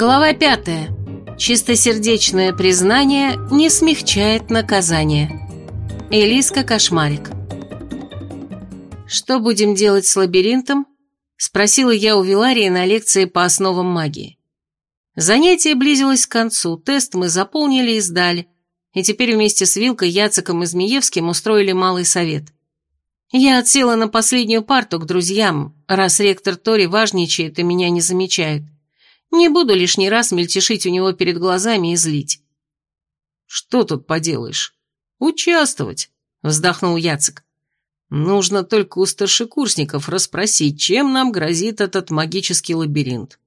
Глава пятая. Чистосердечное признание не смягчает наказание. Элиска Кошмарик. «Что будем делать с лабиринтом?» – спросила я у Виларии на лекции по основам магии. Занятие близилось к концу, тест мы заполнили и сдали, и теперь вместе с Вилкой, Яциком и Змеевским устроили малый совет. Я отсела на последнюю парту к друзьям, раз ректор Тори важничает и меня не замечает. Не буду лишний раз мельтешить у него перед глазами и злить. «Что тут поделаешь? Участвовать», — вздохнул Яцек. «Нужно только у старшекурсников расспросить, чем нам грозит этот магический лабиринт».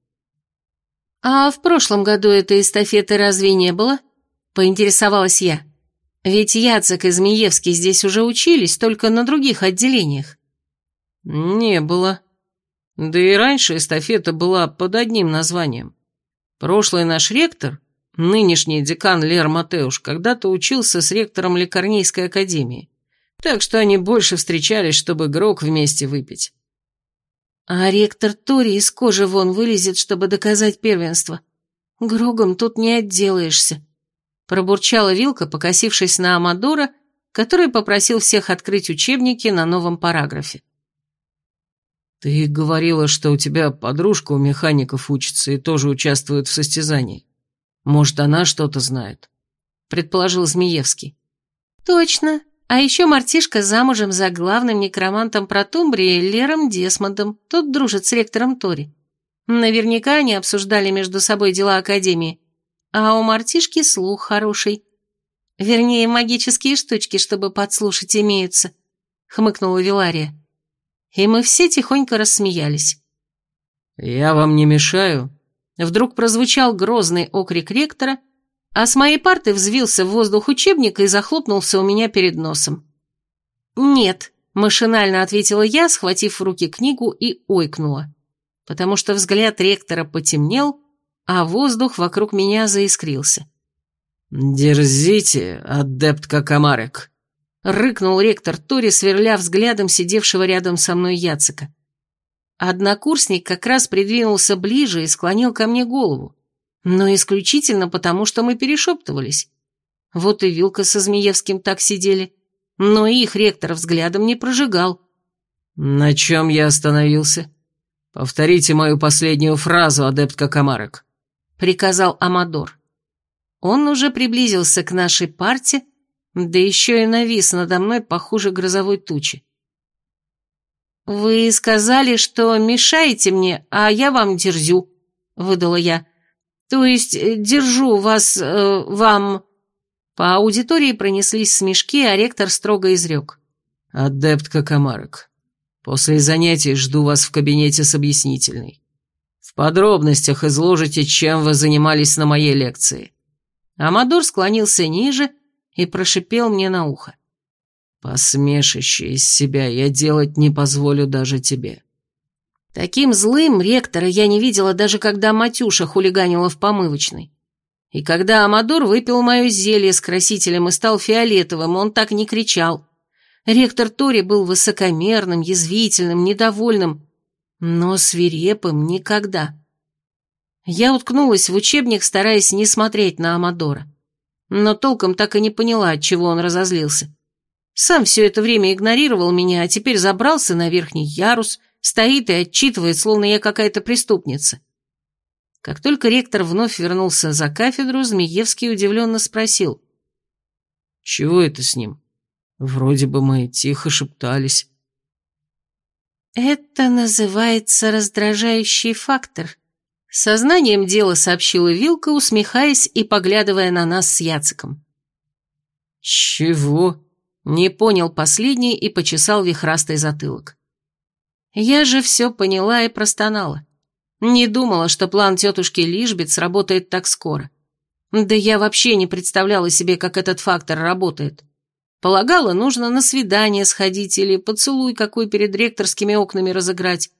«А в прошлом году этой эстафеты разве не было?» — поинтересовалась я. «Ведь Яцек и Змеевский здесь уже учились, только на других отделениях». «Не было», да и раньше эстафета была под одним названием. Прошлый наш ректор, нынешний декан Лер Матеуш, когда-то учился с ректором Лекарнейской академии. Так что они больше встречались, чтобы грок вместе выпить. А ректор Тори из кожи вон вылезет, чтобы доказать первенство. Грогом тут не отделаешься. Пробурчала Вилка, покосившись на Амадора, который попросил всех открыть учебники на новом параграфе. «Ты говорила, что у тебя подружка у механиков учится и тоже участвует в состязании. Может, она что-то знает?» — предположил Змеевский. «Точно. А еще мартишка замужем за главным некромантом Протумбрии Лером Десмондом. Тот дружит с ректором Тори. Наверняка они обсуждали между собой дела Академии. А у мартишки слух хороший. Вернее, магические штучки, чтобы подслушать, имеются», — хмыкнула Вилария и мы все тихонько рассмеялись. «Я вам не мешаю?» Вдруг прозвучал грозный окрик ректора, а с моей парты взвился в воздух учебник и захлопнулся у меня перед носом. «Нет», — машинально ответила я, схватив в руки книгу и ойкнула, потому что взгляд ректора потемнел, а воздух вокруг меня заискрился. «Дерзите, адепт Какамарек», Рыкнул ректор Тори, сверля взглядом сидевшего рядом со мной Яцика. Однокурсник как раз придвинулся ближе и склонил ко мне голову, но исключительно потому, что мы перешептывались. Вот и Вилка со Змеевским так сидели, но их ректор взглядом не прожигал. «На чем я остановился? Повторите мою последнюю фразу, адепт Какамарок», — приказал Амадор. Он уже приблизился к нашей парте, да еще и навис надо мной похуже грозовой тучи. «Вы сказали, что мешаете мне, а я вам дерзю», — выдала я. «То есть э, держу вас... Э, вам...» По аудитории пронеслись смешки, а ректор строго изрек. «Адепт Какамарок, после занятий жду вас в кабинете с объяснительной. В подробностях изложите, чем вы занимались на моей лекции». Амадор склонился ниже и прошипел мне на ухо. «Посмешище из себя я делать не позволю даже тебе». Таким злым ректора я не видела, даже когда Матюша хулиганила в помывочной. И когда Амадор выпил мое зелье с красителем и стал фиолетовым, он так не кричал. Ректор Тори был высокомерным, язвительным, недовольным, но свирепым никогда. Я уткнулась в учебник, стараясь не смотреть на Амадора но толком так и не поняла, от чего он разозлился. Сам все это время игнорировал меня, а теперь забрался на верхний ярус, стоит и отчитывает, словно я какая-то преступница. Как только ректор вновь вернулся за кафедру, Змеевский удивленно спросил. «Чего это с ним? Вроде бы мы тихо шептались». «Это называется раздражающий фактор», Сознанием дела сообщила Вилка, усмехаясь и поглядывая на нас с Яциком. «Чего?» — не понял последний и почесал вихрастый затылок. Я же все поняла и простонала. Не думала, что план тетушки Лишбит сработает так скоро. Да я вообще не представляла себе, как этот фактор работает. Полагала, нужно на свидание сходить или поцелуй какой перед ректорскими окнами разыграть.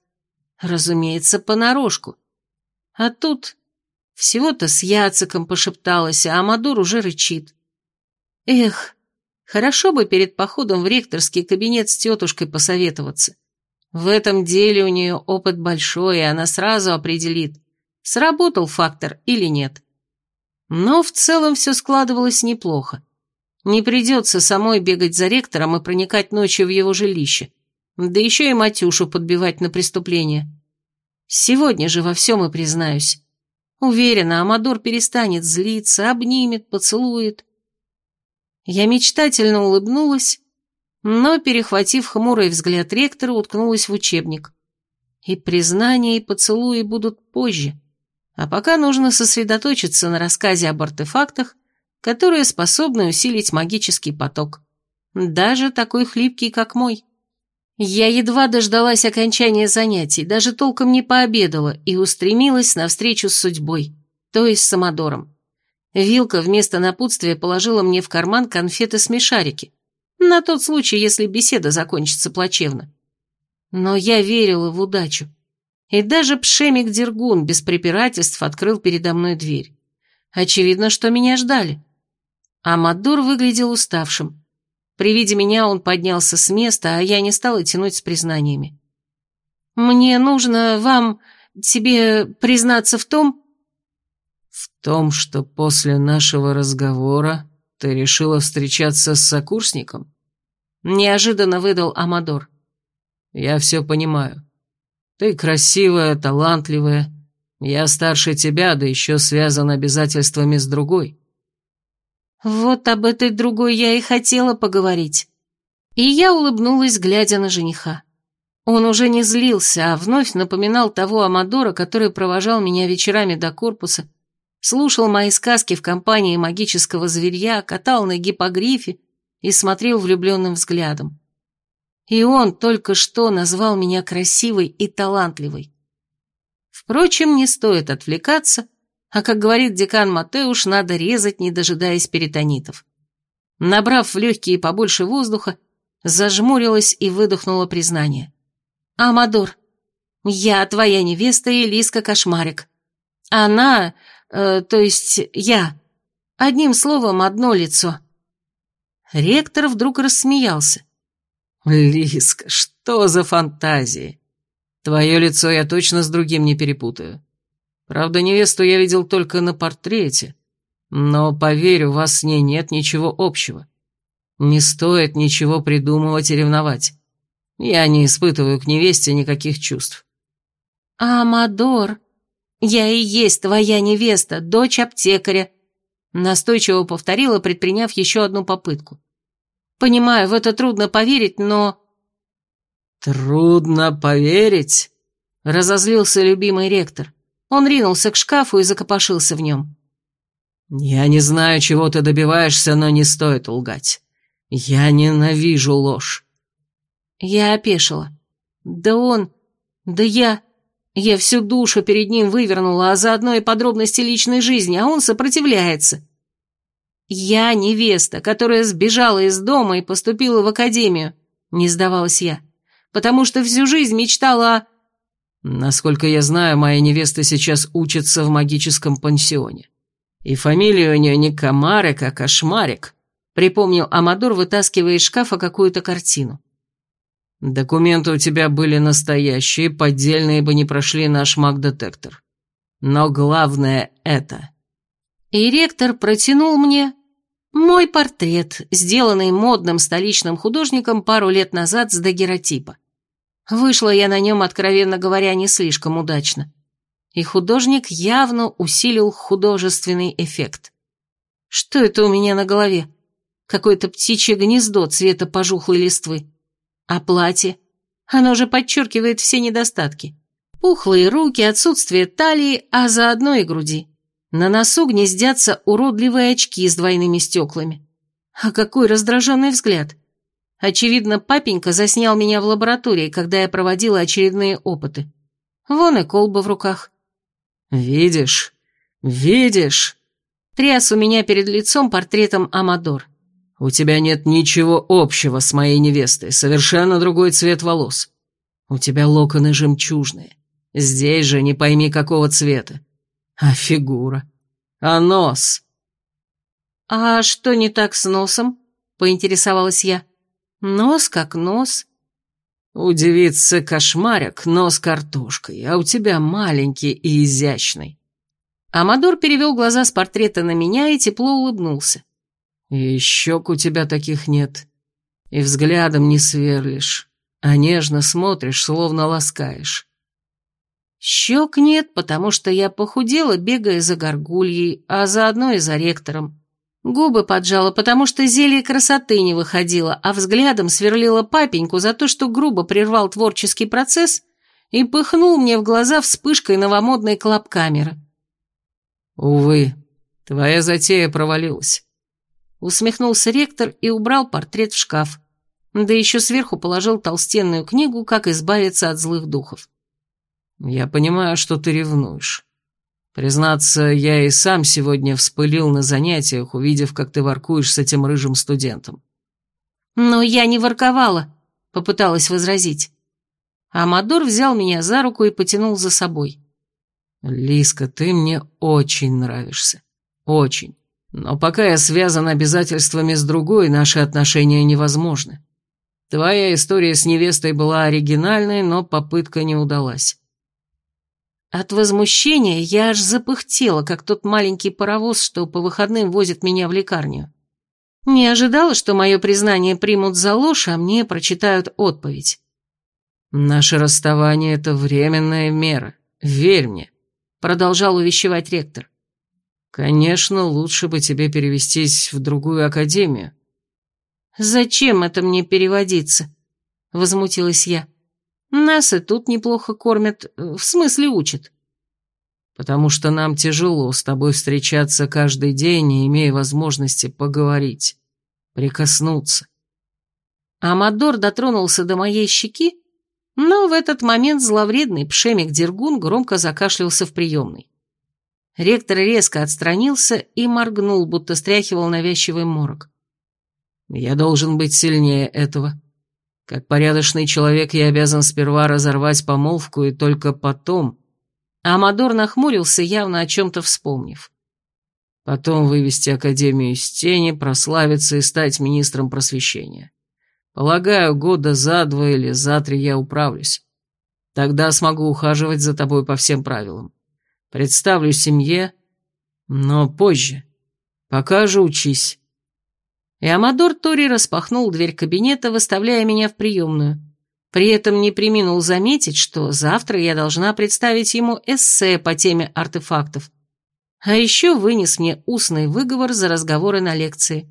Разумеется, понарошку. А тут всего-то с Яциком пошепталась, а Амадор уже рычит. Эх, хорошо бы перед походом в ректорский кабинет с тетушкой посоветоваться. В этом деле у нее опыт большой, и она сразу определит, сработал фактор или нет. Но в целом все складывалось неплохо. Не придется самой бегать за ректором и проникать ночью в его жилище, да еще и Матюшу подбивать на преступление. Сегодня же во всем и признаюсь. Уверена, Амадор перестанет злиться, обнимет, поцелует. Я мечтательно улыбнулась, но, перехватив хмурый взгляд ректора, уткнулась в учебник. И признания, и поцелуи будут позже, а пока нужно сосредоточиться на рассказе об артефактах, которые способны усилить магический поток. Даже такой хлипкий, как мой. Я едва дождалась окончания занятий, даже толком не пообедала и устремилась навстречу с судьбой, то есть с Амадором. Вилка вместо напутствия положила мне в карман конфеты-смешарики, на тот случай, если беседа закончится плачевно. Но я верила в удачу. И даже Пшемик Дергун без препирательств открыл передо мной дверь. Очевидно, что меня ждали. Амадор выглядел уставшим. При виде меня он поднялся с места, а я не стала тянуть с признаниями. «Мне нужно вам, тебе признаться в том...» «В том, что после нашего разговора ты решила встречаться с сокурсником?» Неожиданно выдал Амадор. «Я все понимаю. Ты красивая, талантливая. Я старше тебя, да еще связан обязательствами с другой. Вот об этой другой я и хотела поговорить. И я улыбнулась, глядя на жениха. Он уже не злился, а вновь напоминал того Амадора, который провожал меня вечерами до корпуса, слушал мои сказки в компании магического зверья, катал на гипогрифе и смотрел влюбленным взглядом. И он только что назвал меня красивой и талантливой. Впрочем, не стоит отвлекаться, а, как говорит декан Матеуш, надо резать, не дожидаясь перитонитов. Набрав в легкие побольше воздуха, зажмурилась и выдохнула признание. «Амадор, я твоя невеста Элиска Кошмарик. Она, э, то есть я, одним словом, одно лицо». Ректор вдруг рассмеялся. «Лиска, что за фантазии? Твое лицо я точно с другим не перепутаю. Правда, невесту я видел только на портрете, но, поверь, у вас с ней нет ничего общего. Не стоит ничего придумывать и ревновать. Я не испытываю к невесте никаких чувств». «Амадор, я и есть твоя невеста, дочь аптекаря», настойчиво повторила, предприняв еще одну попытку. Понимаю, в это трудно поверить, но...» «Трудно поверить?» — разозлился любимый ректор. Он ринулся к шкафу и закопошился в нем. «Я не знаю, чего ты добиваешься, но не стоит лгать. Я ненавижу ложь». Я опешила. «Да он... Да я...» Я всю душу перед ним вывернула, а заодно и подробности личной жизни, а он сопротивляется. «Я невеста, которая сбежала из дома и поступила в академию», — не сдавалась я, «потому что всю жизнь мечтала о...» «Насколько я знаю, моя невеста сейчас учится в магическом пансионе. И фамилия у нее не Комарик, а Кошмарик», — припомнил Амадор, вытаскивая из шкафа какую-то картину. «Документы у тебя были настоящие, поддельные бы не прошли наш маг-детектор. Но главное — это...» И ректор протянул мне мой портрет, сделанный модным столичным художником пару лет назад с дагеротипа. Вышла я на нем, откровенно говоря, не слишком удачно. И художник явно усилил художественный эффект. Что это у меня на голове? Какое-то птичье гнездо цвета пожухлой листвы. А платье? Оно же подчеркивает все недостатки. Пухлые руки, отсутствие талии, а заодно и груди. На носу гнездятся уродливые очки с двойными стеклами. А какой раздраженный взгляд. Очевидно, папенька заснял меня в лаборатории, когда я проводила очередные опыты. Вон и колба в руках. «Видишь? Видишь?» Тряс у меня перед лицом портретом Амадор. «У тебя нет ничего общего с моей невестой, совершенно другой цвет волос. У тебя локоны жемчужные. Здесь же не пойми какого цвета. А фигура? А нос? А что не так с носом? Поинтересовалась я. Нос как нос. У девицы кошмарик, но с картошкой, а у тебя маленький и изящный. Амадор перевел глаза с портрета на меня и тепло улыбнулся. И щек у тебя таких нет. И взглядом не сверлишь, а нежно смотришь, словно ласкаешь. Щек нет, потому что я похудела, бегая за горгульей, а заодно и за ректором. Губы поджала, потому что зелье красоты не выходило, а взглядом сверлила папеньку за то, что грубо прервал творческий процесс и пыхнул мне в глаза вспышкой новомодной клап-камеры. «Увы, твоя затея провалилась», — усмехнулся ректор и убрал портрет в шкаф, да еще сверху положил толстенную книгу «Как избавиться от злых духов». «Я понимаю, что ты ревнуешь. Признаться, я и сам сегодня вспылил на занятиях, увидев, как ты воркуешь с этим рыжим студентом. Но я не ворковала, попыталась возразить. Амадор взял меня за руку и потянул за собой. Лиска, ты мне очень нравишься. Очень. Но пока я связан обязательствами с другой, наши отношения невозможны. Твоя история с невестой была оригинальной, но попытка не удалась. От возмущения я аж запыхтела, как тот маленький паровоз, что по выходным возит меня в лекарню. Не ожидала, что мое признание примут за ложь, а мне прочитают отповедь. «Наше расставание — это временная мера, верь мне», — продолжал увещевать ректор. «Конечно, лучше бы тебе перевестись в другую академию». «Зачем это мне переводиться?» — возмутилась я. Нас и тут неплохо кормят, в смысле учат. Потому что нам тяжело с тобой встречаться каждый день, не имея возможности поговорить, прикоснуться. Амадор дотронулся до моей щеки, но в этот момент зловредный пшемик Дергун громко закашлялся в приемной. Ректор резко отстранился и моргнул, будто стряхивал навязчивый морок. «Я должен быть сильнее этого», как порядочный человек я обязан сперва разорвать помолвку и только потом... Амадор нахмурился, явно о чем-то вспомнив. Потом вывести Академию из тени, прославиться и стать министром просвещения. Полагаю, года за два или за три я управлюсь. Тогда смогу ухаживать за тобой по всем правилам. Представлю семье, но позже. Пока же учись и Амадор Тори распахнул дверь кабинета, выставляя меня в приемную. При этом не приминул заметить, что завтра я должна представить ему эссе по теме артефактов. А еще вынес мне устный выговор за разговоры на лекции.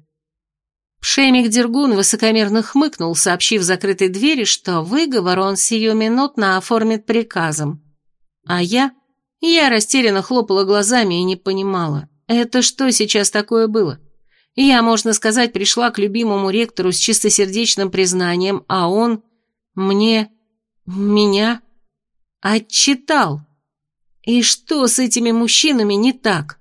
Пшемик Дергун высокомерно хмыкнул, сообщив закрытой двери, что выговор он сиюминутно оформит приказом. А я... Я растерянно хлопала глазами и не понимала, это что сейчас такое было? — я, можно сказать, пришла к любимому ректору с чистосердечным признанием, а он мне... меня... отчитал. И что с этими мужчинами не так?